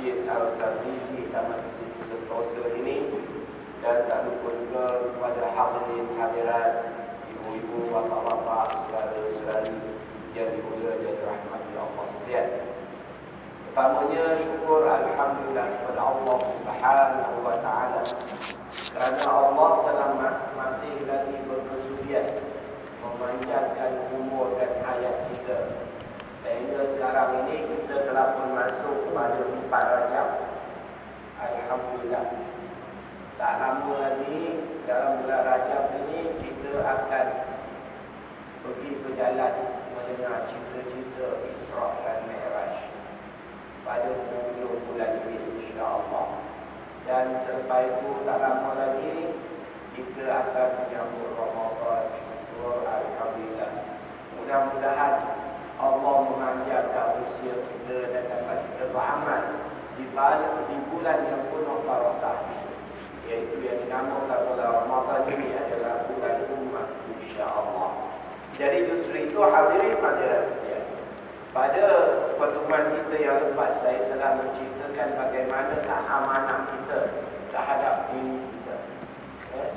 Masjid Al-Tabrizi Taman Sentosa ini dan tak lupa juga kepada hadirin hadirat ibu-ibu, bapa-bapa, saudara-saudari yang dimulia dan dirahmati Allah sekalian. Pertamanya syukur alhamdulillah kepada Allah Subhanahu wa taala kerana Allah telah masih lagi berkesudian memanjangkan umur dan hayat kita Sehingga sekarang ini kita telah pun masuk pada empat rajab. Alhamdulillah. Tak lama lagi dalam bulan rajab ini kita akan pergi berjalan mendengar cerita-cerita Isra dan Mi'raj pada hujung bulan ini insya-Allah. Dan selepas itu tak lama lagi kita akan menyambut Ramadan. Syukur Alhamdulillah. Mudah-mudahan Allah memanjangkan usia kita dan dapat kita beramal di, di bulan yang penuh barakah iaitu yang dinamakan bulan Ramadan ini adalah bulan umat insya-Allah. Jadi justru itu hadirin hadirat sekalian. Pada pertemuan kita yang lepas saya telah menceritakan bagaimana amanah kita terhadap diri kita. Eh?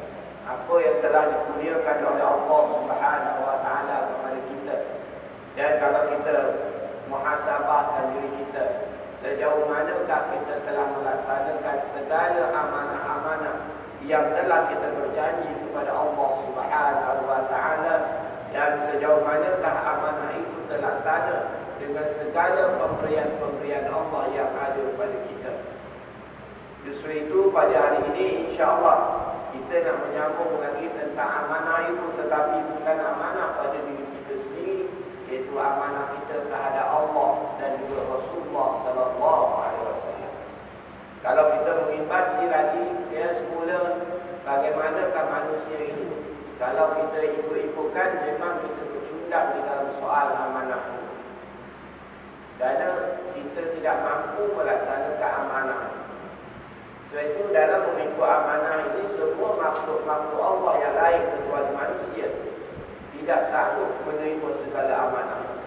Apa yang telah dikurniakan oleh Allah Subhanahu wa taala kepada kita dan kalau kita muhasabahkan diri kita Sejauh manakah kita telah melaksanakan segala amanah-amanah Yang telah kita berjanji kepada Allah subhanahu wa ta'ala? Dan sejauh manakah amanah itu terlaksana Dengan segala pemberian-pemberian Allah yang ada kepada kita? Justru itu pada hari ini insyaAllah Kita nak menyambung lagi tentang amanah itu Tetapi bukan amanah pada diri iaitu amanah kita terhadap Allah dan juga Rasulullah sallallahu alaihi wasallam. Kalau kita mengimbasi lagi ya semula bagaimanakah manusia ini? Kalau kita ikut-ikutkan memang kita bercundang di dalam soal amanah ini. Kerana kita tidak mampu melaksanakan amanah Sebab itu dalam mengikut amanah ini semua makhluk-makhluk Allah yang lain kecuali manusia tidak sanggup menerima segala amanah.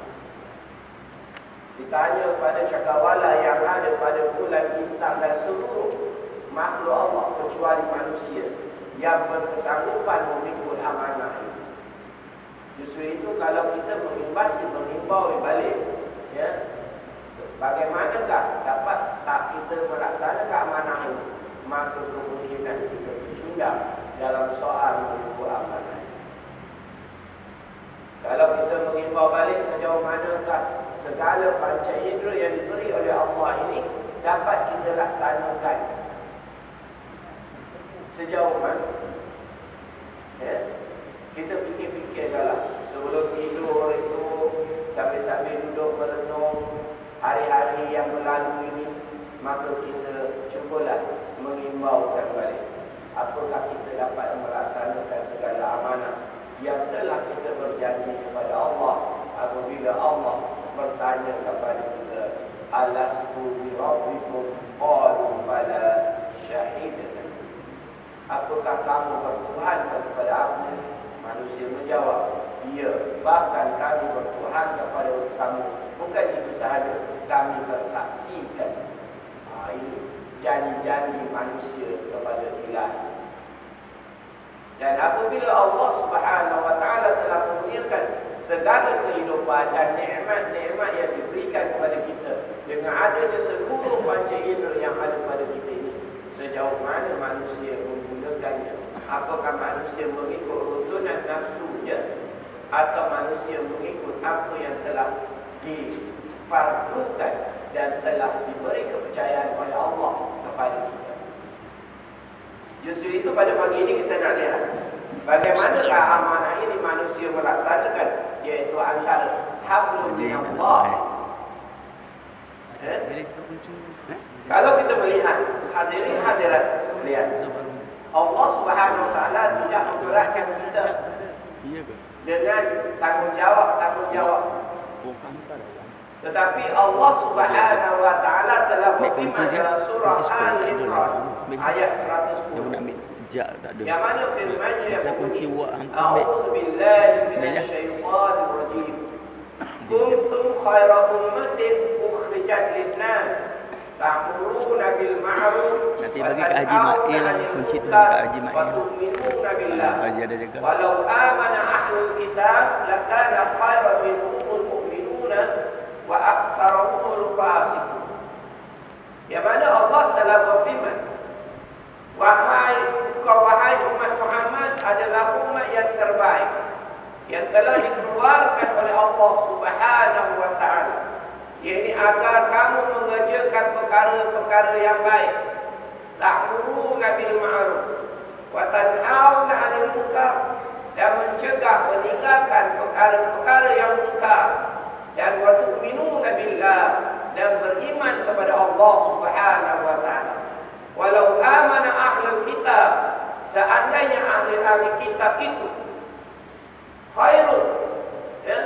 Ditanya kepada cakawala yang ada pada bulan bintang dan seluruh makhluk Allah kecuali manusia yang berkesanggupan memikul amanah ini. Justru itu kalau kita mengimbasi, mengimbau balik, ya, bagaimanakah dapat tak kita melaksanakan amanah ini? Maka kemungkinan kita tercundang dalam soal memikul amanah kalau kita mengimbau balik sejauh manakah segala panca indera yang diberi oleh Allah ini dapat kita laksanakan. Sejauh mana? Ya? Kita fikir-fikir jalan. Sebelum tidur itu, sambil-sambil duduk merenung hari-hari yang berlalu ini, maka kita cubalah mengimbaukan balik. Apakah kita dapat melaksanakan segala amanah yang telah kita berjanji kepada Allah apabila Allah bertanya kepada kita alastu bi rabbikum? Qalu bala syahidan apakah kamu bertuhan kepada aku? Manusia menjawab ya bahkan kami bertuhan kepada kamu. Bukan itu sahaja kami bersaksikan. Ha, ini janji-janji manusia kepada ilahi dan apabila Allah Subhanahu wa taala telah kurniakan segala kehidupan dan nikmat-nikmat yang diberikan kepada kita dengan adanya seluruh panca indera yang ada pada kita ini sejauh mana manusia menggunakannya? Apakah manusia mengikut rutunan nafsunya atau manusia mengikut apa yang telah difardukan dan telah diberi kepercayaan oleh Allah kepada kita Justru itu pada pagi ini kita nak lihat Bagaimanakah amanah ini manusia melaksanakan Iaitu antara Hablum Allah eh? Kalau kita melihat Hadirin hadirat sekalian Allah subhanahu wa ta'ala tidak memberatkan kita Dengan tanggungjawab-tanggungjawab tetapi Allah Subhanahu wa taala telah berfirman dalam surah Al-Imran ayat 110. Dia nak ambil jak tak ada. Yang mana firman-Nya yang kunci wa A'udzu billahi minasyaitonir rajim. Kuntum khayra ummatin ukhrijat lin-nas ta'muruna bil ma'ruf nanti bagi ke Haji Mail lah kunci tu kat Haji Mail Haji ada jaga walau amana ahlul kitab lakana khairan minhumul mu'minuna wa aktsaruhumul fasiqun yang mana Allah telah berfirman wahai kau wahai umat Muhammad adalah umat yang terbaik yang telah dikeluarkan oleh Allah Subhanahu wa taala. Ini agar kamu mengerjakan perkara-perkara yang baik. Ta'muruna bil ma'ruf wa tanhauna 'anil munkar. Dan mencegah meninggalkan perkara-perkara yang munkar dan wa tu'minuna billah dan beriman kepada Allah Subhanahu wa taala. Walau amana ahlul kitab seandainya ahli-ahli kitab itu khairun ya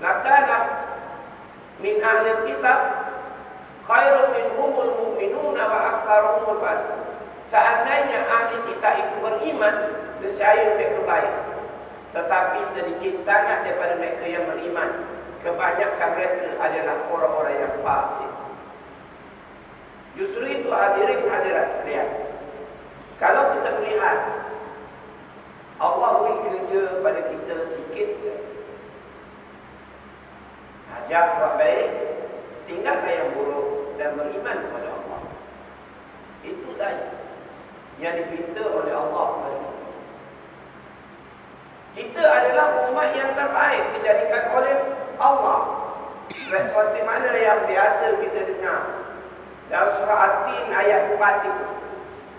lakana min ahli kitab khairun min humul mu'minuna wa aktsaruhumul fasiqun. Seandainya ahli kitab itu beriman nescaya mereka baik. Tetapi sedikit sangat daripada mereka yang beriman kebanyakan mereka adalah orang-orang yang fasik. Justru itu hadirin hadirat sekalian. Kalau kita melihat Allah beri kerja pada kita sikit Ajak buat baik Tinggalkan yang buruk Dan beriman kepada Allah. Itu saja Yang diminta oleh Allah kepada kita. Kita adalah umat yang terbaik Dijadikan oleh Allah Seperti mana yang biasa kita dengar Dalam surah At-Tin ayat 4 itu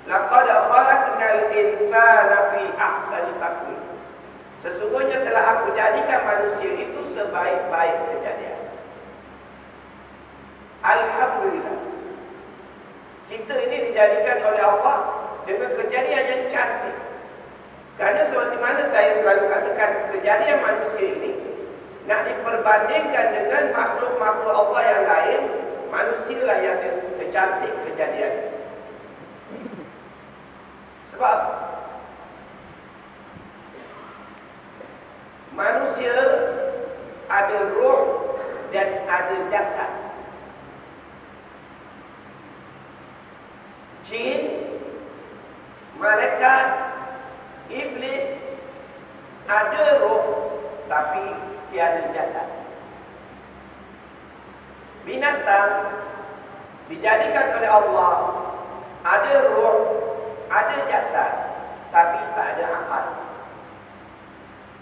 Laqad khalaqnal insana fi ahsani taqwim. Sesungguhnya telah aku jadikan manusia itu sebaik-baik kejadian. Alhamdulillah. Kita ini dijadikan oleh Allah dengan kejadian yang cantik. Kerana seperti mana saya selalu katakan, kejadian manusia ini nak diperbandingkan dengan makhluk-makhluk Allah yang lain, manusialah yang kecantik kejadian. Sebab manusia ada roh dan ada jasad. Jin, malaikat, iblis ada roh tapi tiada jasad. Binatang dijadikan oleh Allah ada roh ada jasad tapi tak ada akal.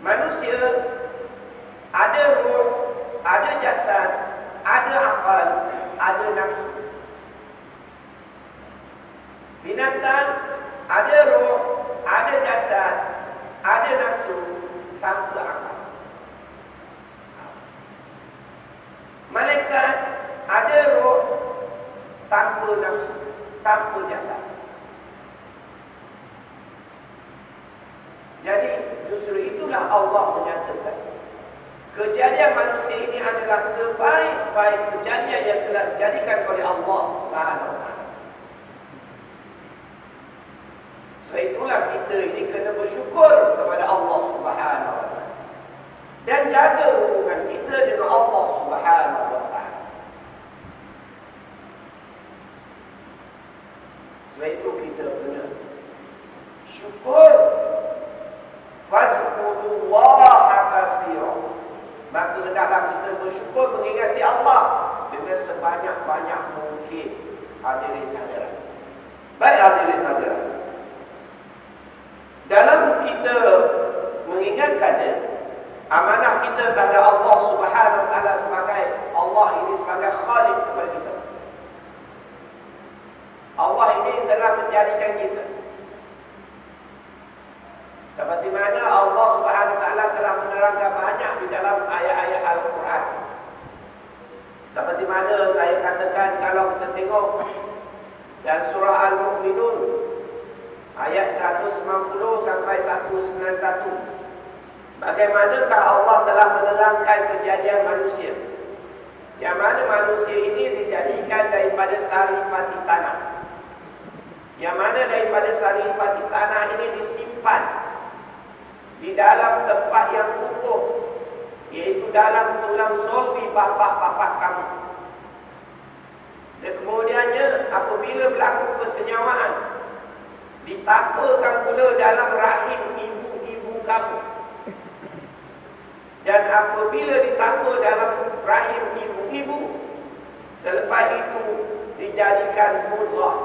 Manusia ada roh, ada jasad, ada akal, ada nafsu. Binatang ada roh, ada jasad, ada nafsu tanpa akal. Malaikat ada roh tanpa nafsu, tanpa jasad. Jadi justru itulah Allah menyatakan kejadian manusia ini adalah sebaik-baik kejadian yang telah dijadikan oleh Allah Subhanahu Sebab itulah kita ini kena bersyukur kepada Allah Subhanahu dan jaga hubungan kita dengan Allah Subhanahu wa Sebab itu kita kena syukur Fazkurullaha kathira. Maka hendaklah kita bersyukur mengingati Allah dengan sebanyak-banyak mungkin. Hadirin hadirat. Baik hadirin hadirat. Dalam kita mengingatkannya, amanah kita kepada Allah Subhanahu wa taala sebagai Allah ini sebagai khalik kepada kita. Allah ini telah menjadikan kita seperti mana Allah Subhanahu wa taala telah menerangkan banyak di dalam ayat-ayat Al-Quran. Seperti mana saya katakan kalau kita tengok dan surah Al-Mu'minun ayat 190 sampai 191. Bagaimanakah Allah telah menerangkan kejadian manusia? Yang mana manusia ini dijadikan daripada sari pati tanah. Yang mana daripada sari pati tanah ini disimpan di dalam tempat yang utuh yaitu dalam tulang sulbi bapak-bapak kamu Dan kemudiannya apabila berlaku persenyawaan ditapakan pula dalam rahim ibu-ibu kamu. Dan apabila ditapa dalam rahim ibu-ibu selepas itu dijadikan mudghah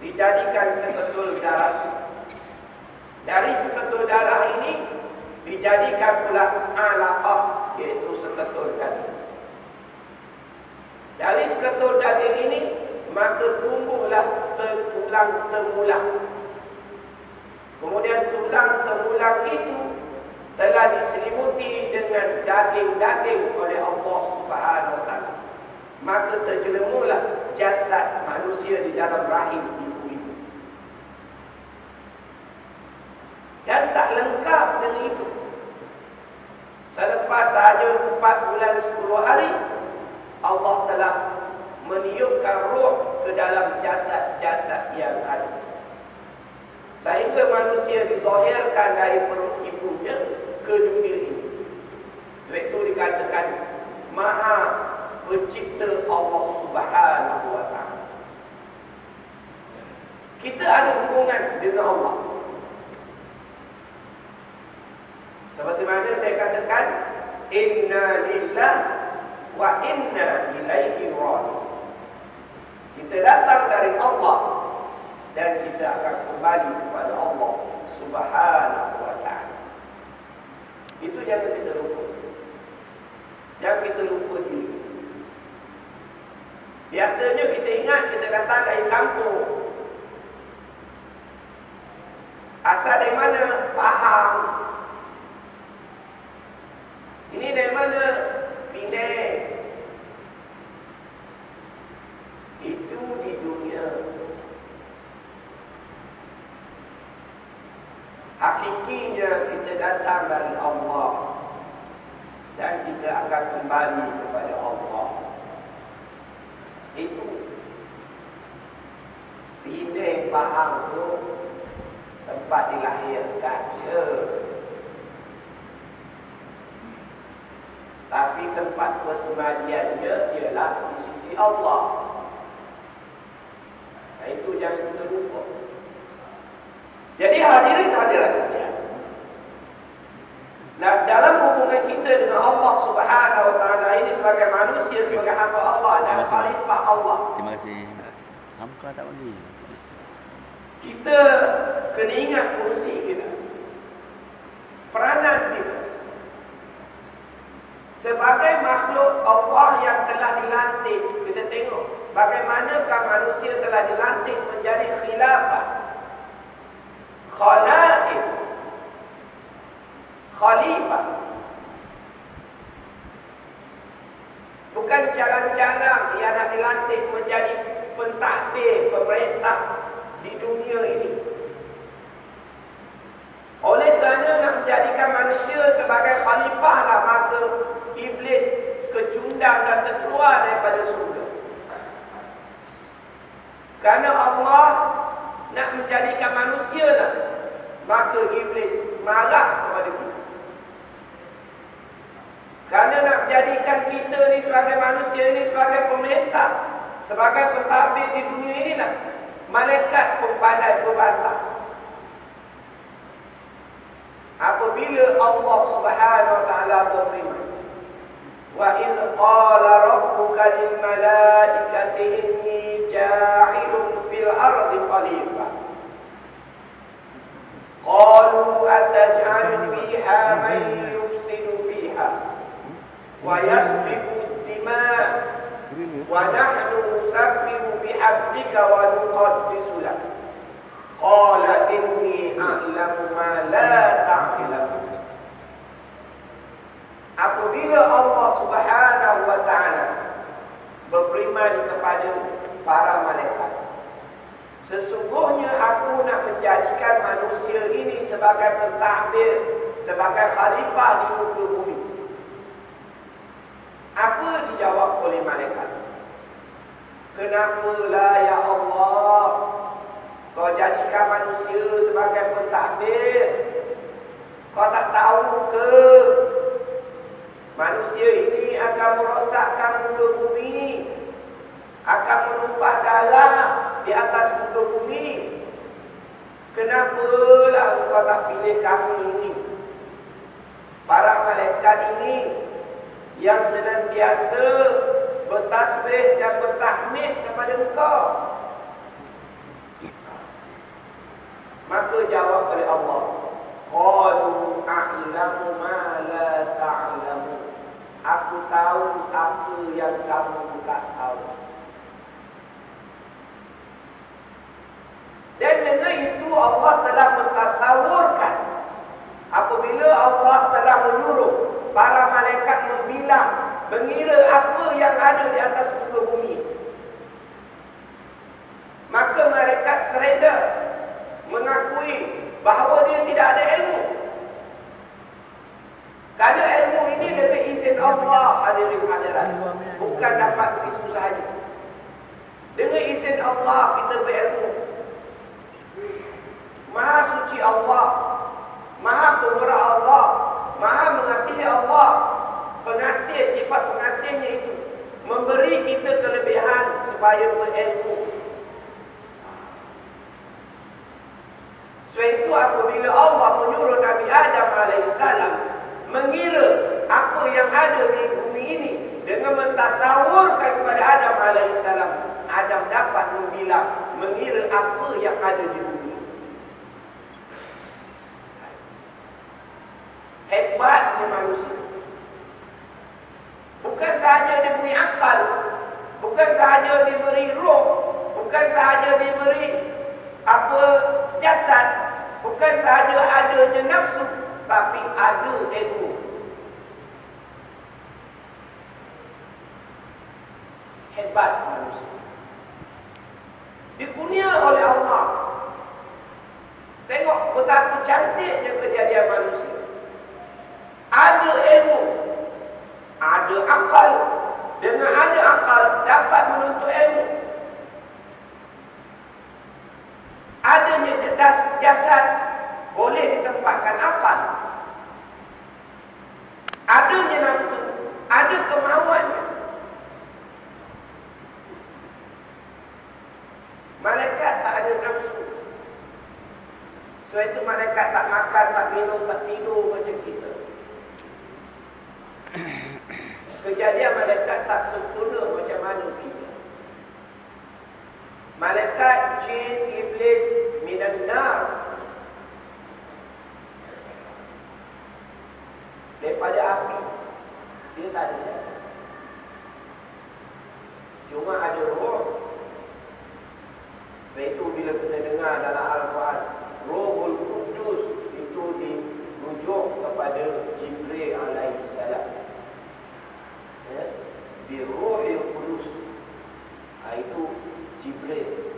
dijadikan seketul darah dari seketul darah ini dijadikan pula alaqah iaitu seketul daging. Dari seketul daging ini maka tumbuhlah tulang temulang. Kemudian tulang temulang itu telah diselimuti dengan daging-daging oleh Allah Subhanahu wa taala. Maka terjelemulah jasad manusia di dalam rahim dan tak lengkap dengan itu. Selepas sahaja 4 bulan 10 hari, Allah telah meniupkan roh ke dalam jasad-jasad yang ada. Sehingga manusia dizahirkan dari perut ibunya ke dunia ini. Sebab itu dikatakan, Maha pencipta Allah subhanahu wa ta'ala. Kita ada hubungan dengan Allah. Seperti mana saya katakan Inna lillah Wa inna ilaihi raji Kita datang dari Allah Dan kita akan kembali kepada Allah Subhanahu wa ta'ala Itu jangan kita lupa Jangan kita lupa diri Biasanya kita ingat kita datang dari kampung Asal dari mana? Faham ini dari mana? Penang. Itu di dunia. Hakikinya kita datang dari Allah. Dan kita akan kembali kepada Allah. Itu. Penang faham tu. Tempat dilahirkan. Ya. Tapi tempat persemadiannya ialah di sisi Allah. Itu jangan kita lupa. Jadi hadirin hadirat sekalian. Nah, dalam hubungan kita dengan Allah Subhanahu wa taala ini sebagai manusia sebagai hamba Allah dan khalifah Allah. Terima kasih. Hamka tak bagi. Kita kena ingat fungsi kita. Peranan kita sebagai makhluk Allah yang telah dilantik kita tengok bagaimanakah manusia telah dilantik menjadi khilafah khalaif khalifah bukan calon-calon yang nak dilantik menjadi pentadbir pemerintah di dunia ini oleh kerana nak menjadikan manusia sebagai khalifah lah maka iblis kecundang dan terkeluar daripada surga. Kerana Allah nak menjadikan manusia lah maka iblis marah kepada kita. Kerana nak menjadikan kita ni sebagai manusia ni sebagai pemerintah, sebagai pentadbir di dunia ini lah. Malaikat pun pandai berbantah apabila Allah Subhanahu wa taala berfirman wa iz qala rabbuka lil malaikati inni ja'ilun fil ardi khalifah qalu ataj'alu fiha man yufsidu fiha wa nahnu nusabbihu bihamdika wa nuqaddisu lak Qala inni a'lamu ma la ta'lamu. Apabila Allah Subhanahu wa taala berfirman kepada para malaikat Sesungguhnya aku nak menjadikan manusia ini sebagai pentadbir, sebagai khalifah di muka bumi. Apa dijawab oleh malaikat? Kenapalah ya Allah kau jadikan manusia sebagai pentadbir. Kau tak tahu ke manusia ini akan merosakkan muka bumi. Akan menumpah darah di atas muka bumi. Kenapalah engkau tak pilih kami ini? Para malaikat ini yang senantiasa bertasbih dan bertahmid kepada engkau. Maka jawab oleh Allah, Qalu a'lamu ma la ta'lamu. Aku tahu apa yang kamu tak tahu. Dan dengan itu Allah telah mentasawurkan apabila Allah telah menyuruh para malaikat membilang mengira apa yang ada di atas muka bumi. Maka malaikat sereda mengakui bahawa dia tidak ada ilmu. Kerana ilmu ini dari izin Allah hadirin hadirat. Bukan dapat begitu sahaja. Dengan izin Allah kita berilmu. Maha suci Allah. Maha pemurah Allah. Maha mengasihi Allah. Pengasih sifat pengasihnya itu. Memberi kita kelebihan supaya berilmu. Sebab itu apabila Allah menyuruh Nabi Adam AS mengira apa yang ada di bumi ini dengan mentasawurkan kepada Adam AS Adam dapat membilang mengira apa yang ada di bumi hebatnya manusia. Bukan sahaja diberi akal bukan sahaja diberi roh bukan sahaja diberi apa jasad Bukan sahaja adanya nafsu Tapi ada ilmu. Hebat manusia. Dikunia oleh Allah. Tengok betapa cantiknya kejadian manusia Ada ilmu Ada akal. Dengan ada akal dapat menuntut ilmu. Adanya jelas jasad boleh ditempatkan akal. Adanya nafsu ada kemauan malaikat tak ada nafsu. Sebab itu malaikat tak makan tak minum tak tidur macam kita kejadian malaikat tak sempurna macam mana kita Malaikat, jin, iblis, minan nar. Daripada api. Dia tak ada jasa. Cuma ada roh. Sebab itu bila kita dengar dalam Al-Quran. Rohul Kudus itu dirujuk kepada Jibril alaihissalam. Ya? Di rohul Kudus. Ha, itu Jibril.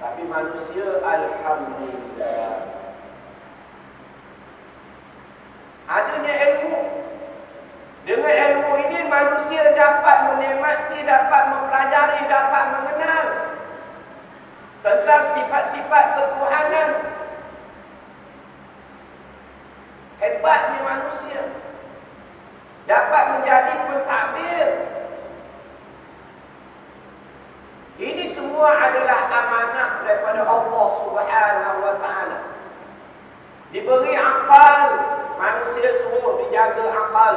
Tapi manusia Alhamdulillah. Adanya ilmu. Dengan ilmu ini manusia dapat menikmati, dapat mempelajari, dapat mengenal. Tentang sifat-sifat ketuhanan. Hebatnya manusia. Dapat menjadi pentadbir ini semua adalah amanah daripada Allah Subhanahu wa taala. Diberi akal, manusia suruh dijaga akal.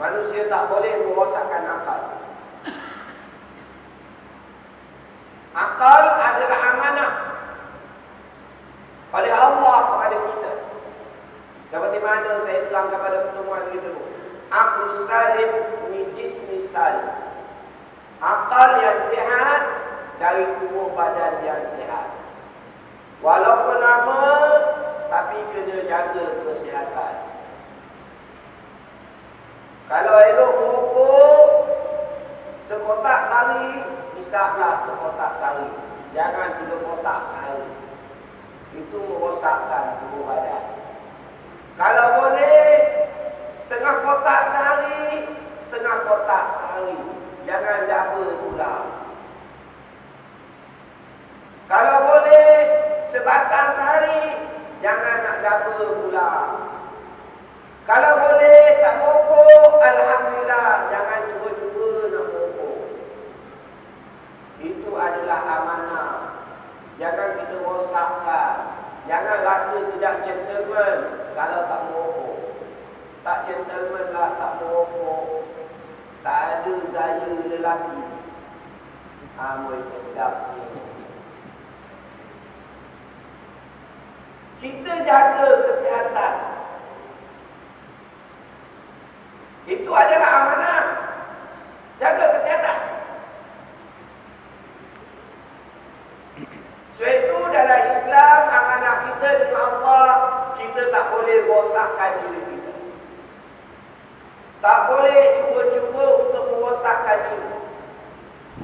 Manusia tak boleh merosakkan akal. Akal adalah amanah oleh Allah kepada kita. Seperti mana saya terang kepada pertemuan kita. Aku salim min jismi salim. Akal yang sehat dari tubuh badan yang sehat. Walaupun lama, tapi kena jaga kesihatan. Kalau elok merokok, sekotak sehari, isaplah sekotak sehari. Jangan tiga kotak sehari. Itu merosakkan tubuh badan. Kalau boleh Setengah kotak sehari Setengah kotak sehari. Jangan jaga pula. Kalau boleh Sebatang sehari Jangan nak jaga pula. Kalau boleh Tak mokok Alhamdulillah Jangan cuba-cuba nak mokok Itu adalah amanah. Jangan kita rosakkan. Jangan rasa tidak gentleman kalau tak merokok. Tak gentleman lah tak merokok. Tak ada gaya lelaki. Amoi sedap Kita jaga kesihatan. Itu adalah amanah. Jaga kesihatan. Sebab itu dalam Islam amanah kita dengan Allah kita tak boleh rosakkan diri kita. Tak boleh cuba-cuba untuk merosakkan diri.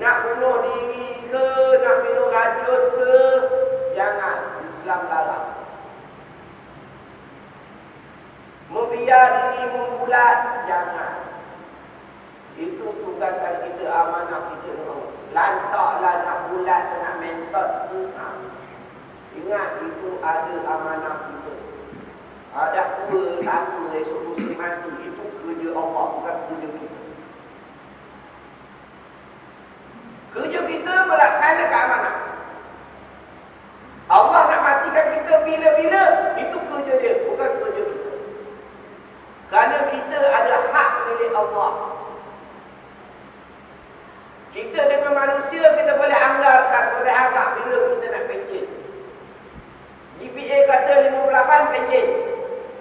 Nak bunuh diri ke, nak minum racun ke, jangan. Islam larang. Membiar diri membulat, jangan. Itu tugasan kita, amanah kita. Lantaklah nak bulat, nak mentot ke. Ha. Ingat, itu ada amanah kita. Ada tua, tak esok muslim mati. Itu kerja Allah, bukan kerja kita. Kerja kita melaksanakan amanah. Allah nak matikan kita bila-bila, itu kerja dia, bukan kerja kita. Kerana kita ada hak milik Allah. Kita dengan manusia, kita boleh anggarkan, boleh agak bila kita nak pencet. GPA kata 58 pencet.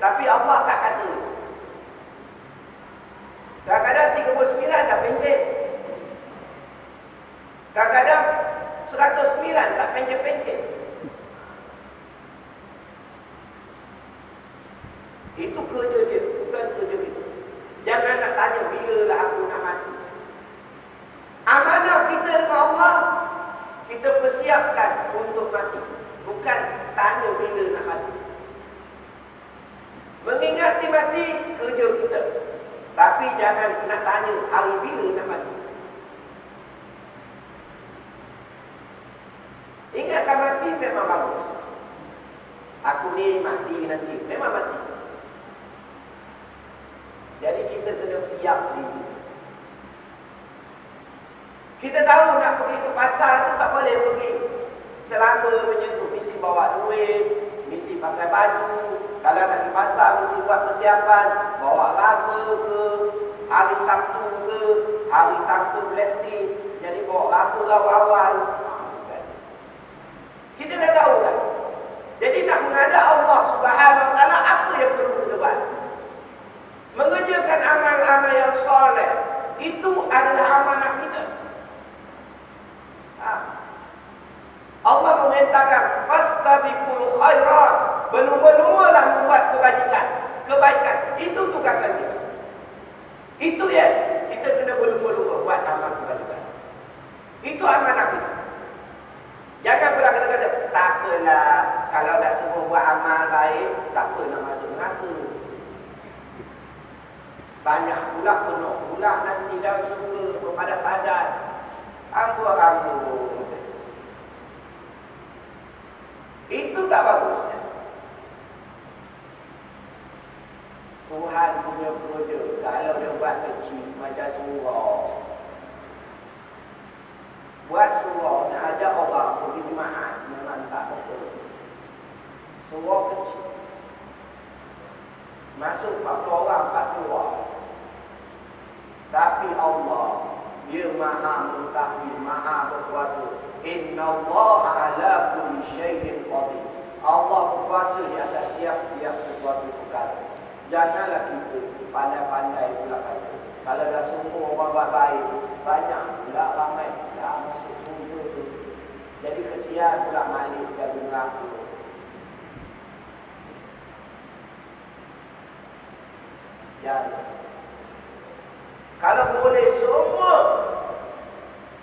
Tapi Allah tak kata. Kadang-kadang 39 dah pencet. Kadang-kadang 109 tak pencet-pencet. Itu kerja dia, bukan kerja kita. Jangan nak tanya bila lah aku nak mati. Amanah kita dengan Allah, kita persiapkan untuk mati. Bukan tanya bila nak mati. Mengingati mati, kerja kita. Tapi jangan nak tanya hari bila nak mati. Ingatkan mati memang bagus. Aku ni mati nanti. Memang mati. Jadi kita kena siap diri. Kita tahu nak pergi ke pasar tu tak boleh pergi. Selama menyentuh mesti bawa duit, mesti pakai baju. Kalau nak pergi pasar mesti buat persiapan, bawa raga ke, hari Sabtu ke, hari Sabtu plastik. Jadi bawa raga awal-awal. Kita dah tahu kan? Jadi nak menghadap Allah Subhanahu Wa Taala apa yang perlu kita buat? Mengerjakan amal-amal yang soleh itu adalah amanah kita. Ha. Allah mengatakan fastabiqul khairat berlumba-lumbalah membuat kebajikan kebaikan itu tugasan kita itu yes kita kena berlumba-lumba buat amal kebajikan itu amanah kita Jangan pula kata-kata, tak apalah, kalau dah semua buat amal baik, siapa nak masuk neraka? Banyak pula penuh pula nanti dalam surga berpadat-padat. Ambur-ambur. Itu tak bagus. Tuhan punya kerja, kalau dia buat kecil macam surau. Buat surau, nak ajak orang pergi jemaah, memang tak betul. Surau kecil. Masuk 40 orang, 40 orang. Tapi Allah, dia maha mengetahui, maha berkuasa. Inna Allah ala kulli syai'in qadir. Allah berkuasa di atas tiap-tiap sesuatu perkara. Janganlah kita pandai-pandai pula kata. Kalau dah semua orang baik, banyak pula ramai pula masuk surga tu. Jadi kesian pula malik dan berlaku. Ya. Kalau boleh semua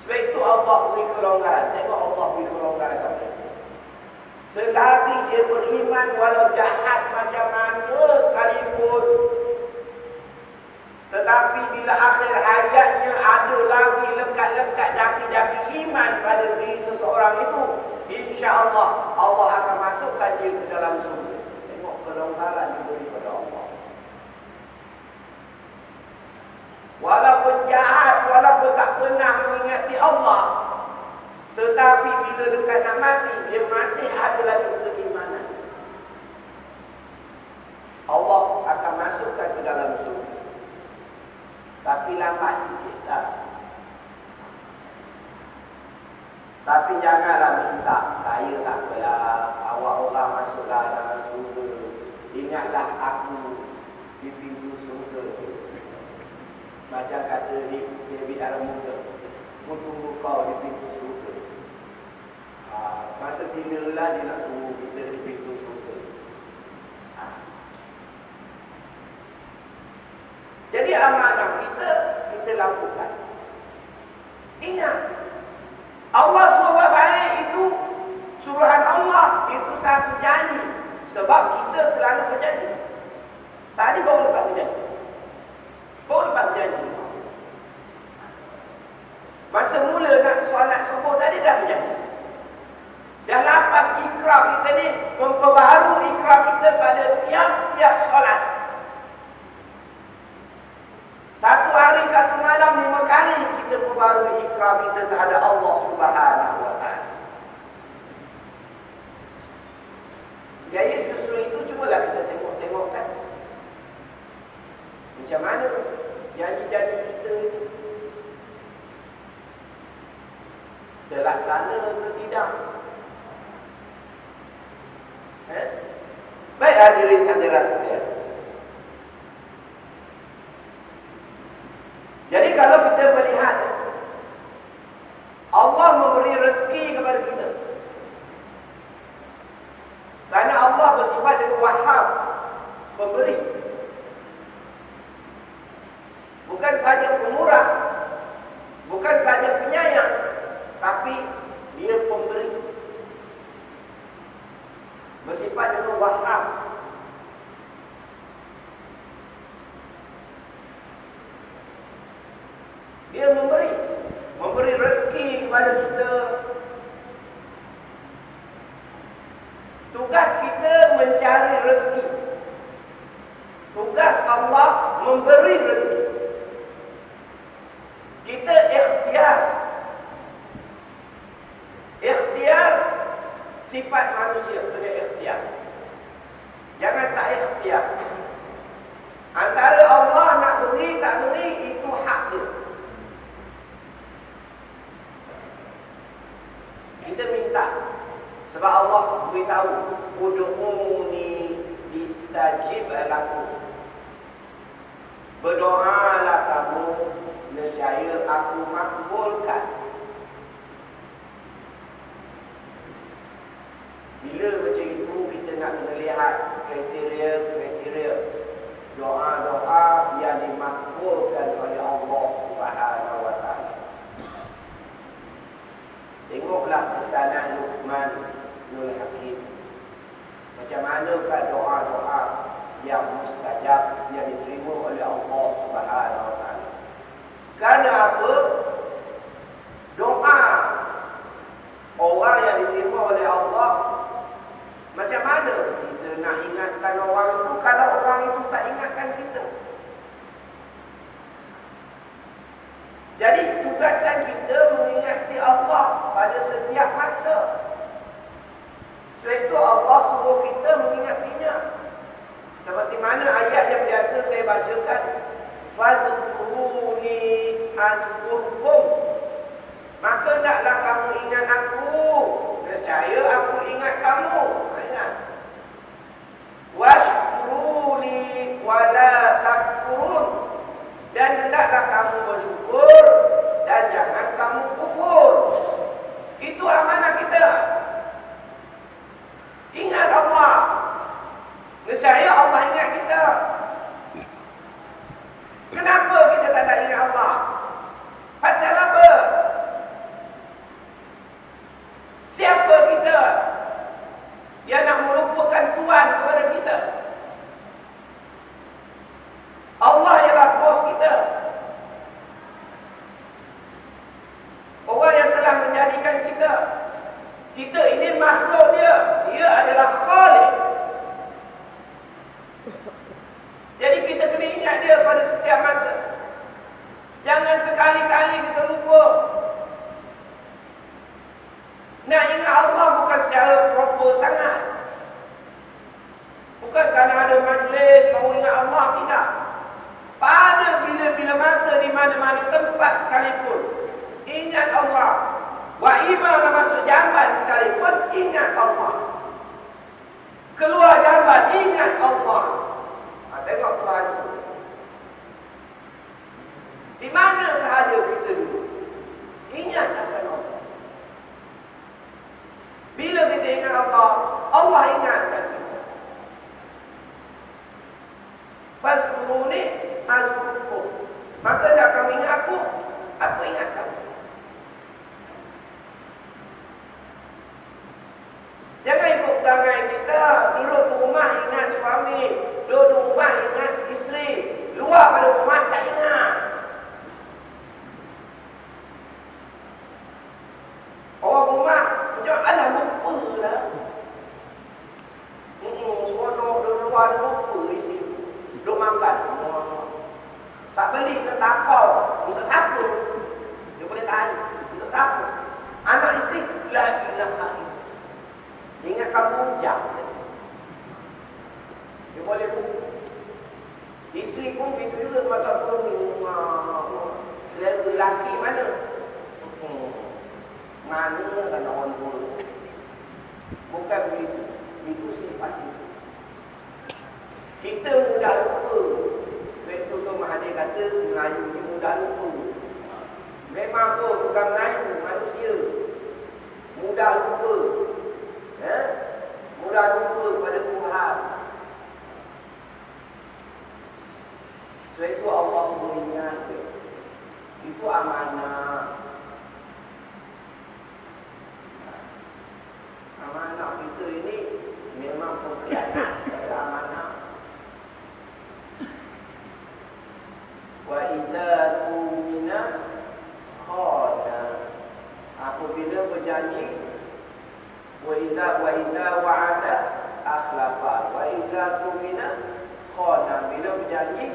sebab itu Allah beri kelonggaran. Tengok Allah beri kelonggaran kepada Selagi dia beriman walau jahat macam mana sekalipun. Tetapi bila akhir hayatnya ada lagi lekat-lekat jaki-jaki iman pada diri seseorang itu. Insya Allah akan masukkan dia ke dalam surga. Tengok kelonggaran diberi kepada Allah. Walaupun jahat, walaupun tak pernah mengingati Allah. Tetapi bila dekat nak mati, dia masih ada lagi keimanan. Allah akan masukkan ke dalam surga. Tapi lambat sikit tak? Tapi janganlah minta saya tak apalah awak orang masuklah dalam surga. Ingatlah aku di pintu surga. Macam kata di David Aramuda. Aku tunggu kau di pintu surga. Ha, masa tidurlah dia nak tunggu kita di pintu surga. Ha. Jadi amanah kita, kita lakukan. Ingat, Allah baik itu suruhan Allah itu satu janji. Sebab kita selalu berjanji. Tadi baru lepas berjanji. Baru lepas berjanji. Masa mula nak solat subuh tadi dah berjanji. Dah lapas ikrar kita ni memperbaharui ikrar kita pada tiap-tiap solat. Satu hari, satu malam, lima kali kita kita terhadap Allah Subhanahu Wa Taala. Jadi justru itu cubalah kita tengok-tengok kan. Macam mana janji-janji kita terlaksana ke tidak? Eh? Baik hadirin hadirat. Jadi kalau kita melihat Allah memberi rezeki kepada kita. Kerana Allah bersifat dengan wahab, pemberi. Bukan saja pemurah, bukan saja penyayang, tapi dia pemberi. Bersifat dengan wahab, Dia memberi Memberi rezeki kepada kita Tugas kita mencari rezeki Tugas Allah memberi rezeki Kita ikhtiar Ikhtiar Sifat manusia kena ikhtiar Jangan tak ikhtiar Antara Allah nak beri tak beri Itu hak dia Kita minta sebab Allah beritahu ud'uni istajib lakum. Berdoalah kamu nescaya aku makbulkan. Bila macam itu kita nak melihat kriteria-kriteria doa-doa yang dimakbulkan oleh Allah Subhanahu wa taala. Tengoklah pesanan Luqman Nul Hakim. Macam manakah doa-doa yang mustajab yang diterima oleh Allah Subhanahu Wa Taala. Kerana apa? Doa orang yang diterima oleh Allah macam mana kita nak ingatkan orang itu kalau orang itu tak ingatkan kita? Jadi tugasan kita mengingati Allah pada setiap masa. Sebab itu Allah suruh kita mengingatinya. Seperti mana ayat yang biasa saya bacakan. Fazkuruni azkurkum. Maka taklah kamu ingat aku. Nescaya aku ingat kamu. Ingat. Washkuruni wala takkurun dan hendaklah kamu bersyukur dan jangan kamu kufur. Itu amanah kita. Ingat Allah. Nescaya Allah ingat kita. Kenapa kita tak nak ingat Allah? Pasal apa? Siapa kita? ingat Allah. Ha, tengok Tuhan. Di mana sahaja kita dulu. Ingat akan Allah. Bila kita ingat Allah, Allah ingatkan kita. Fazkuruni azkurkum. Maka dah kamu ingat aku, aku ingat kamu. Jangan ikut perangai kita. Duduk di rumah ingat suami. Duduk di rumah ingat isteri. Luar pada rumah tak ingat. Orang rumah macam alah lupa lah. Hmm, semua luar lupa isi. Duduk makan. Tak beli ke tapau. Untuk siapa? Dia boleh tahan. Untuk siapa? Anak isteri. La ilaha Ingatkan bujang. Dia boleh buka. Isteri pun begitu juga mata kurung. Selera lelaki mana? Hmm. Mana kan orang buruk? Bukan begitu. Itu sifat itu. Kita mudah lupa. Itu tu Mahathir kata Melayu ni mudah lupa. Memang tu bukan Melayu, manusia. Mudah lupa. Ya? Mudah lupa pada Tuhan. Sebab itu Allah beringat. Itu amanah. Amanah kita ini memang pengkhianat amanah. Wa iza tumina khana. Apabila berjanji wa iza wa iza wa'ada akhlafa wa. Bila berjanji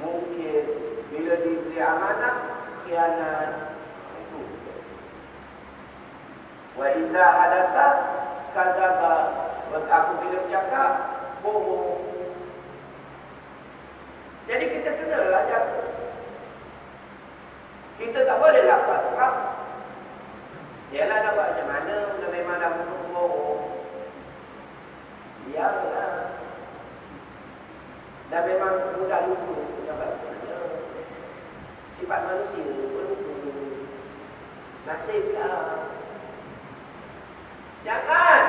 mungkin bila diberi amanah khianat itu. Wa iza hadasa kadzaba. Aku bila bercakap bohong. Jadi kita kenalah jaga. Kita tak boleh lapas sebab Yalah nak buat macam mana Dah memang dah bohong Biarlah. Dah memang mudah lupa Sifat manusia pun lupa. Nasiblah Jangan!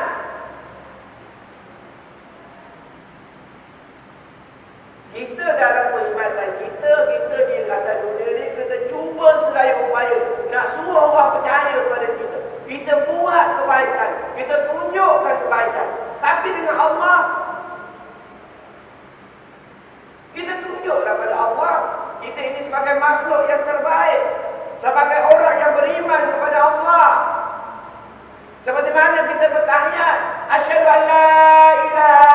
Kita dalam perkhidmatan kita, kita di atas dunia ni, kita cuba sedaya upaya nak suruh orang percaya kepada kita. Kita buat kebaikan, kita tunjukkan kebaikan. Tapi dengan Allah, kita tunjuklah pada Allah, kita ini sebagai makhluk yang terbaik. Sebagai orang yang beriman kepada Allah. Seperti mana kita bertahiyat. Asyadu an la ilaha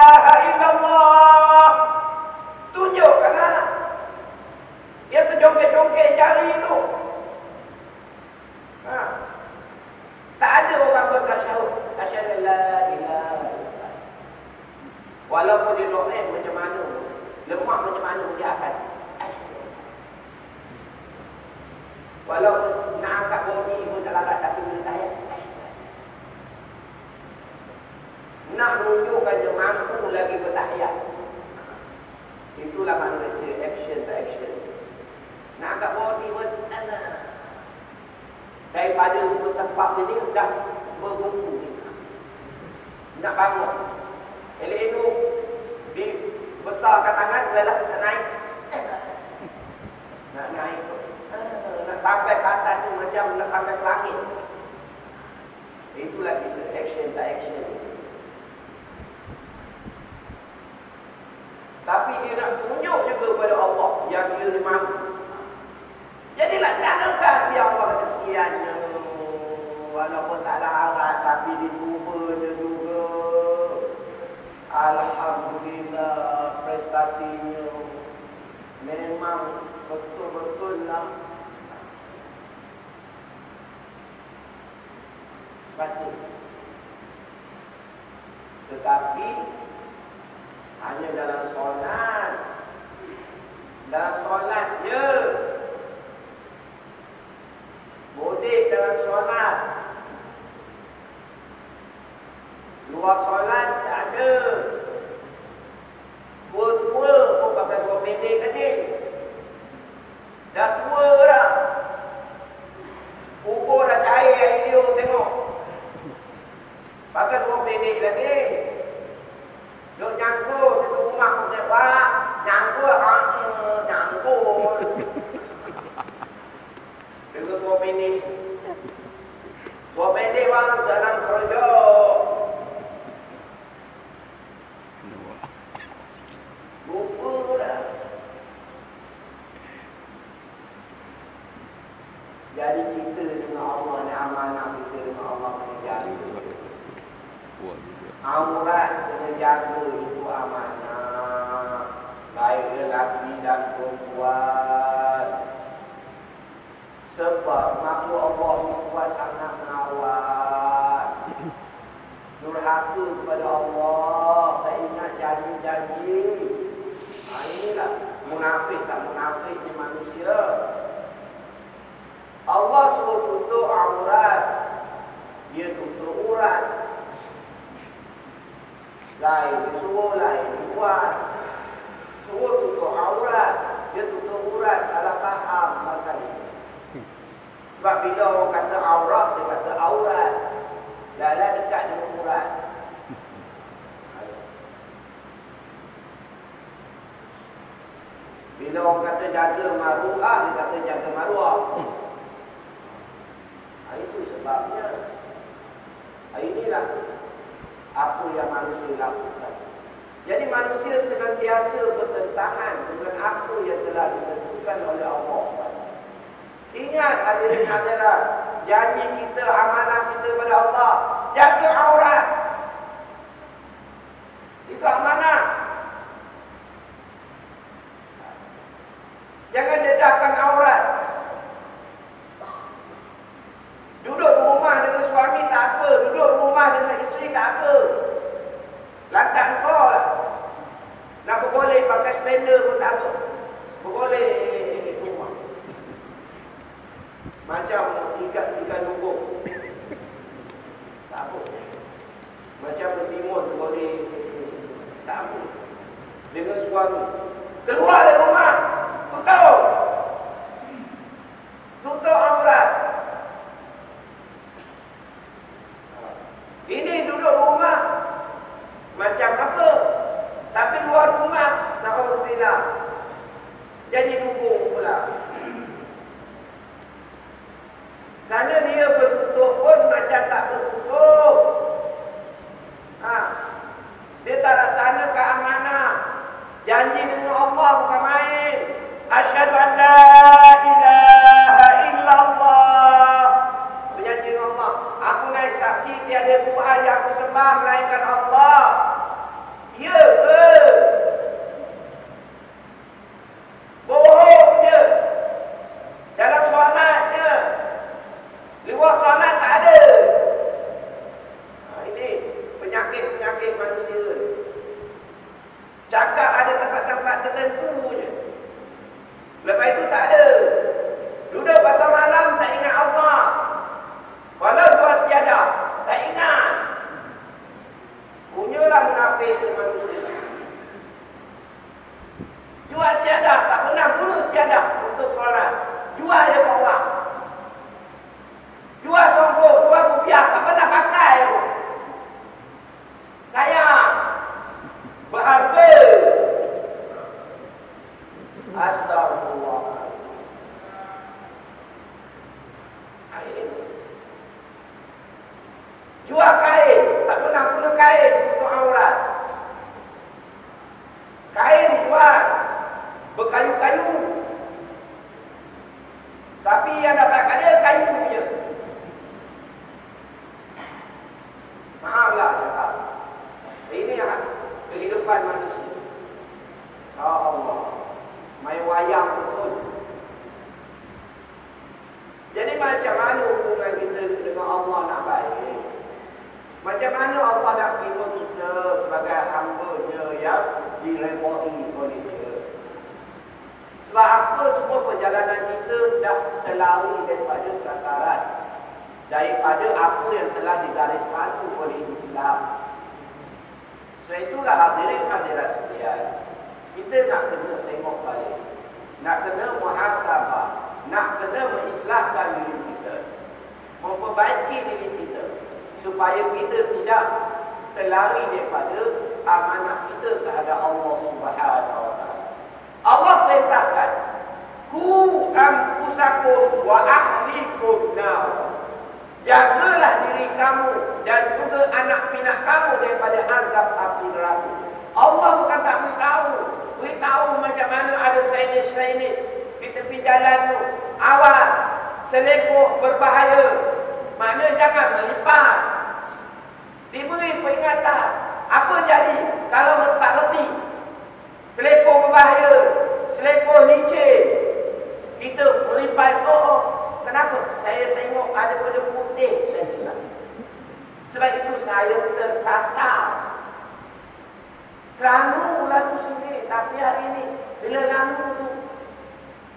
Dia terjongkit-jongkit jari itu. Ha. Tak ada orang bertasyahud. Asyadu la ilaha. Walaupun dia doa macam mana. Lemak macam mana dia akan. Walaupun nak angkat bodi pun tak larat tapi boleh tahan. Nak menunjukkan dia mampu lagi bertahiyat. Itulah manusia action to action. Nak angkat bodi pun tak nak. Daripada tempat ini dah berbungku. Nak bangun. Elok-elok. Besarkan tangan, belah nak naik. Nak naik. Nak sampai ke atas tu macam nak sampai ke langit. Itulah kita. Action tak action. Tapi dia nak tunjuk juga kepada Allah yang dia mampu. Jadi laksanakan biar Allah kata siannya. Walaupun tak larat tapi dituba je juga. Alhamdulillah prestasinya memang betul-betul lah sepatutnya. Tetapi hanya dalam solat. Dalam solat je. Mudik dalam solat. Luar solat tak ada. Tua-tua pun pakai seluar pendek saja. Dah tua dah. Kubur dah cair air dia tengok. Pakai seluar pendek lagi. Duk nyangkut, duduk rumah punya pak. nyangkut, ah, nyangkut minit. Dua minit bang, senang kerja. Jadi kita dengan Allah ni amanah kita dengan Allah kena jaga. Aurat kena jaga itu amanah. Baik lelaki dan perempuan. Sebab makhluk Allah kuat sangat merawat. Durhaka kepada Allah. Tak ingat janji-janji. Ha, inilah munafik tak munafik ni manusia. Allah suruh tutup aurat. Dia tutup urat. Lain suruh, lain buat. Suruh tutup aurat. Dia tutup urat. Salah faham kali. Sebab bila orang kata aurat, dia kata aurat. Lala dekat dengan urat. Bila orang kata jaga maruah, dia kata jaga maruah. Ha, itu sebabnya. Ha, inilah apa yang manusia lakukan. Jadi manusia senantiasa bertentangan dengan apa yang telah ditentukan oleh Allah. Ingat hadirin hadirat, janji kita, amanah kita kepada Allah, jaga aurat. Itu amanah. Jangan dedahkan aurat. Duduk rumah dengan suami tak apa. Duduk rumah dengan isteri tak apa. Lantak kau lah. Nak bergolek pakai spender pun tak apa. Rumah. Macam ikan ikan lubuk. Tak apa. Macam bertimun bergolek. Tak apa. Dengan suami. Keluar dari rumah. Tutup. Tutup aurat. Ini duduk rumah macam apa? Tapi luar rumah nak bila jadi dukung pula. Kerana dia bertutup pun macam tak bertutup. Ha. Dia tak laksanakan amanah. Janji dengan Allah bukan main. Asyhadu an la ilaha illallah. Berjanji dengan Allah. Aku naik saksi tiada Tuhan yang aku sembah melainkan Allah. Ya ke? Jalan tu. Awas, selekoh berbahaya. Maknanya jangan melipat. Diberi peringatan. Apa jadi kalau tak reti? Selekoh berbahaya. Selekoh licin. Kita melipat. Oh, Kenapa? Saya tengok ada benda putih Sebab itu saya tersasar. Selalu lalu sini. Tapi hari ini, bila lalu tu,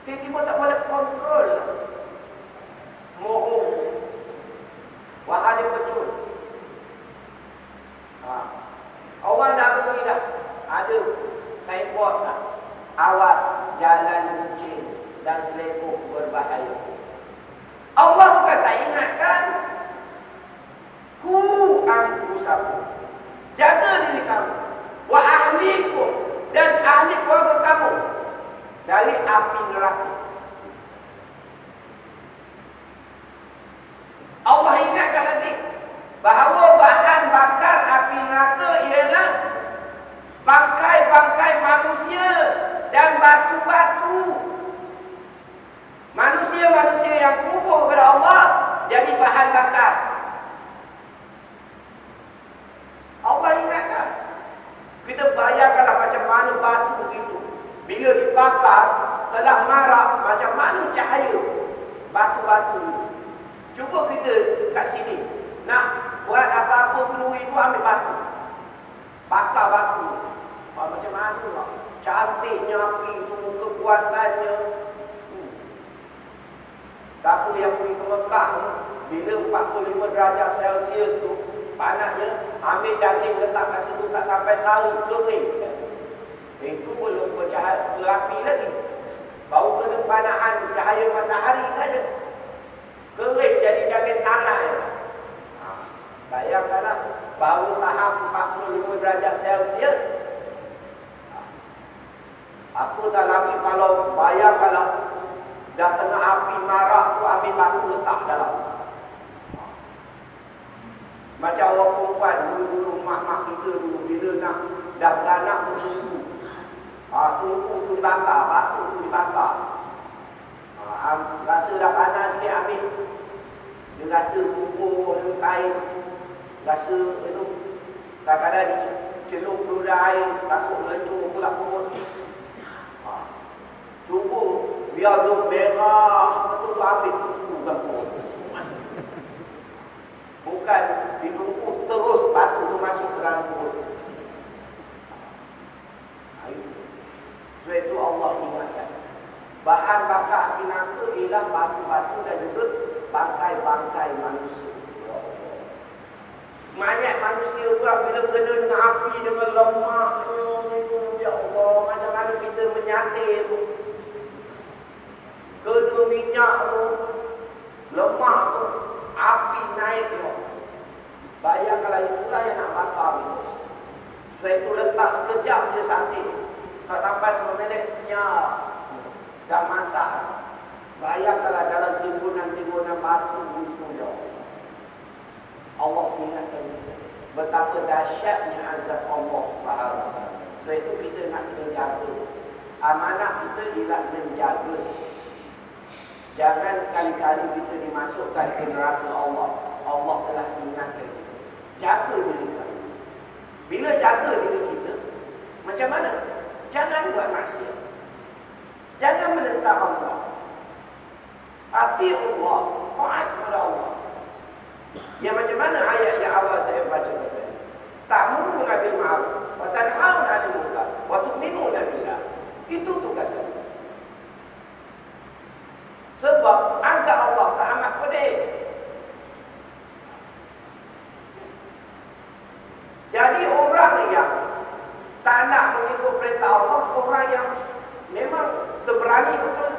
tiba-tiba tak boleh kontrol. Mohon. Wahai pecul. Ha. Orang dah beri dah. Ada. Saya buat dah. Awas jalan licin dan selepuh berbahaya. Allah bukan tak ingatkan. Ku anfusakum. Jaga diri kamu. Wa ahlikum. Dan ahli keluarga kamu. Dari api neraka. Allah ingatkan lagi. Bahawa bahan bakar api neraka ialah bangkai-bangkai manusia dan batu-batu Manusia-manusia yang kufur kepada Allah jadi bahan bakar. Allah ingatkan. Kita bayangkanlah macam mana batu itu. Bila dibakar, telah marah macam mana cahaya batu-batu Cuba kita kat sini. Nak buat apa-apa perlu itu ambil batu. Bakar batu. Macam mana? Cantiknya api itu, kekuatannya, Siapa yang pergi ke Mekah bila 45 derajat Celsius tu panasnya, ambil daging letak kat situ tak sampai sehari kering. Itu belum bercahaya berapi lagi. Baru kena panahan cahaya matahari saja. Kering jadi daging sanai. Ha, bayangkanlah baru tahap 45 derajat Celsius. Ha, apa tak lagi kalau bayangkanlah Dah tengah api marah tu ambil batu letak dalam. Macam orang perempuan dulu-dulu mak-mak kita dulu bila nak dah beranak tunggu. Ha, tunggu tu dibakar, batu tu dibakar. Ha, rasa dah panas sikit ambil. Dia rasa bubur, dia kain. Rasa itu. Kadang-kadang celup dulu air, takut melecur pula perut. Ha. Cuba biar dia merah betul tu ambil bukan bukan ditunggu terus batu tu masuk ke dalam perut sebab itu Allah ingatkan. Bahan bakar api neraka ialah batu-batu dan juga bangkai-bangkai manusia. Banyak manusia pula bila kena dengan api dengan lemak ya Allah macam mana kita menyatir tu? Kedua minyak tu lemak tu api naik tu. Bayangkanlah itulah yang nak bakar sebab itu letak sekejap je sakit tak sampai 10 minit senyap dah masak bayangkanlah dalam timbunan-timbunan batu itu ya Allah ingatkan betapa dahsyatnya azab Allah Subhanahu sebab itu kita nak kena jaga amanah kita ialah menjaga Jangan sekali-kali kita dimasukkan ke neraka Allah. Allah telah ingatkan kita. Jaga diri kita. Bila jaga diri kita, macam mana? Jangan buat maksiat. Jangan menentang Allah. Hati Allah. Taat kepada Allah. Yang macam mana ayat yang awal saya baca tadi? Ta'muru bil ma'ruf wa tanhauna 'anil munkar wa tu'minuna billah. Itu tugas saya. Sebab azab Allah tak amat pedih. Jadi orang yang tak nak mengikut perintah Allah orang yang memang terberani betul.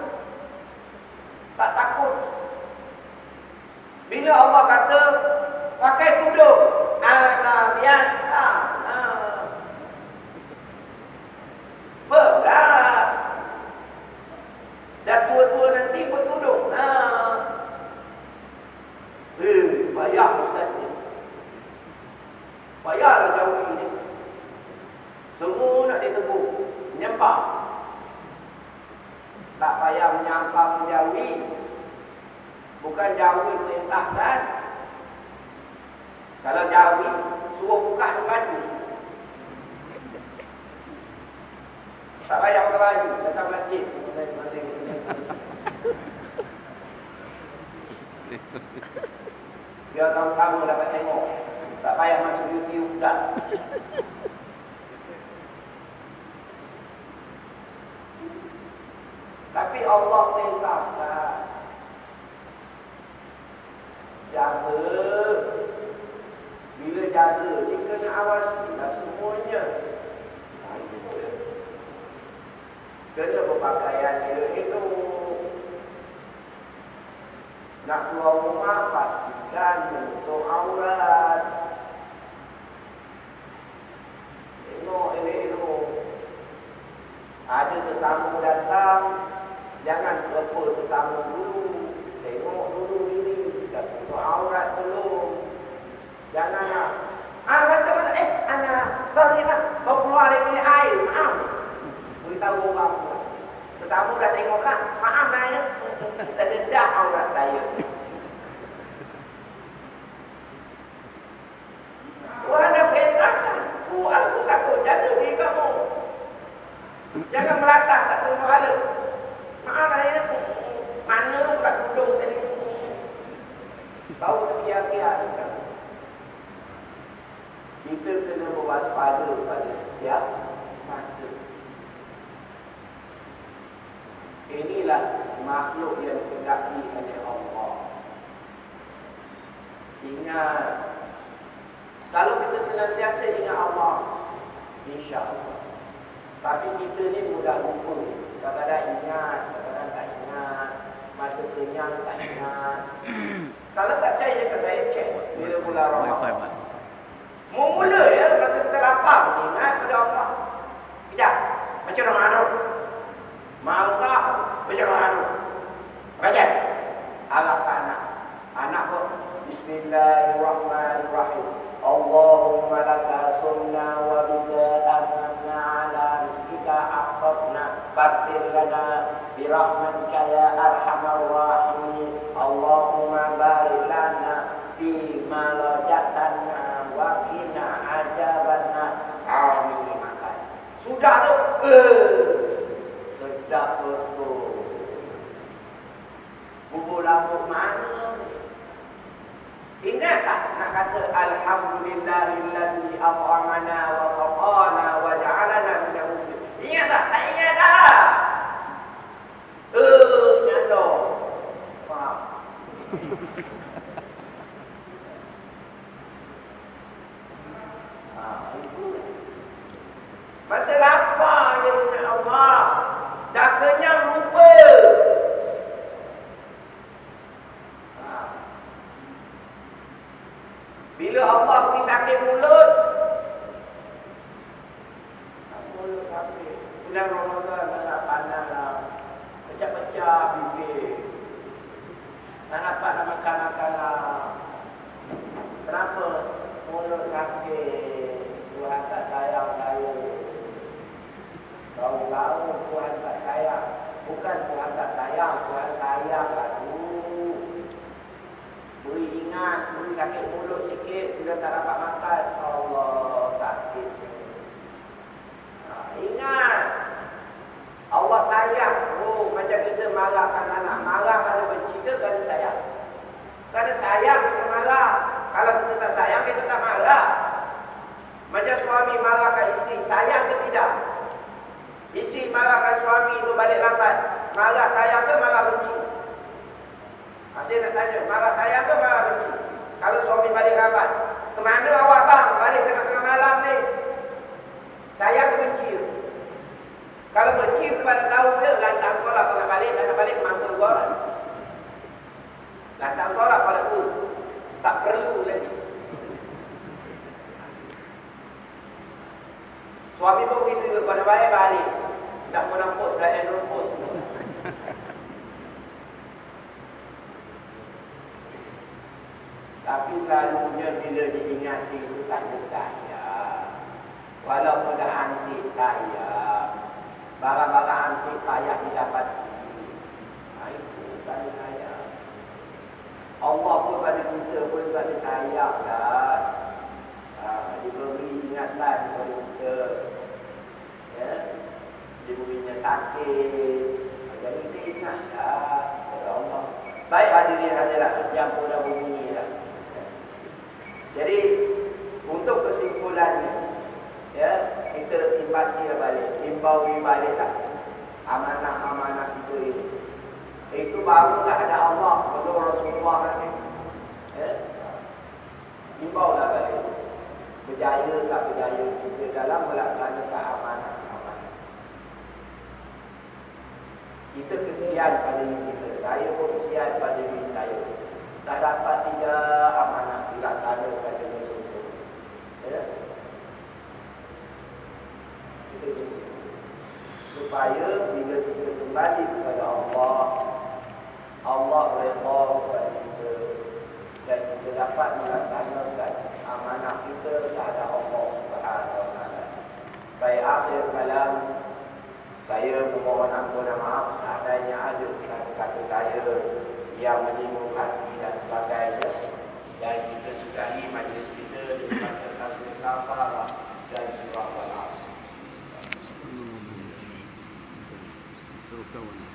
Tak takut. Bila Allah kata pakai tudung. Ana biasa. Berat ah. dah tua-tua nanti bertudung ha ah. eh payah ustaz ni. Payahlah jauh ini. Semua nak ditegur. Menyembah. Tak payah menyampah menjauhi. Bukan jauhi perintahkan. Kalau jauhi, suruh buka baju. Tak payah pakai baju. Datang masjid. Biar sama-sama dapat tengok. Tak payah masuk YouTube dah. Tapi Allah perintahkan. Jaga. Bila jaga dia kena awasi lah semuanya. Kena berpakaian dia itu. Nak keluar rumah pastikan bentuk aurat. Tengok elok-elok. Ada tetamu datang Jangan lupa tetamu dulu. Tengok dulu ini. Dah tengok aurat dulu. Jangan nak. Ah, macam mana? Eh, anak. Sorry nak. Kau keluar dari bilik air. Maaf. Beritahu orang. Tetamu dah tengok kan? Maaf nak ya. Kita dedah aurat saya. Tuhan dah perintahkan. Tuhan tu satu. Jaga diri kamu. Jangan melatah tak terima pahala. Maaf saya mana pula tudung tadi. Bau terkiar-kiar kan. Kita kena berwaspada pada setiap masa. Inilah makhluk yang dikendaki oleh Allah. Ingat. Kalau kita senantiasa ingat Allah. InsyaAllah. Tapi kita ni mudah lupa. Kadang-kadang ingat, ingat. Masa kenyang tak ingat. Kalau tak percaya kan saya cek bila bulan Ramadan. Mula ya, masa kita lapar, ingat pada Allah. Sekejap, macam Ramadan. Marah, macam Ramadan. Baca. Alat anak. Anak pun. Bismillahirrahmanirrahim. Allahumma laka sunna wa bika amanna ala rizkika ahbabna Fakir lana birahmatika ya arhamar rahimin. Allahumma barik lana fi malajatana wa kina ajabanna Amin. Sudah tu? Eh, Sedap betul. Bubur lambuk mana Ingat tak nak kata Alhamdulillahilladzi at'amana wa saqana wa ja'alana minal muslimin. Masalah apa yang Allah dah kenyang Walaupun dah antik saya, barang-barang antik payah didapat. Ha, itu tadi saya. Allah pun pada kita pun pada saya kan. Ha, diberi ingatan kepada kita. Ya. Diberinya sakit. Jadi kita ingat lah kepada Allah. Baik hadirin hadirat, jam pun dah bunyi dah. Jadi untuk kesimpulannya, ya kita imbasi balik, imbau balik lah amanah-amanah kita ini. Itu baru dah ada Allah, betul Rasulullah nanti. Ya, imbau lah balik. Berjaya tak berjaya kita dalam melaksanakan amanah-amanah. Kita kesian pada diri kita. Saya pun kesian pada diri saya. Tak dapat tiga amanah dilaksanakan dengan sungguh. Ya? Kita kesian. Supaya bila kita kembali kepada Allah, Allah redha kepada kita dan kita dapat melaksanakan amanah kita kepada Allah Subhanahu Wa Taala. Baik akhir kalam saya memohon ampun dan maaf seandainya ada kata-kata saya yang menyinggung hati dan sebagainya. Dan kita sudahi majlis kita dengan tasbih kafarah dan surah al-As. ಹೋಗ್ತಾ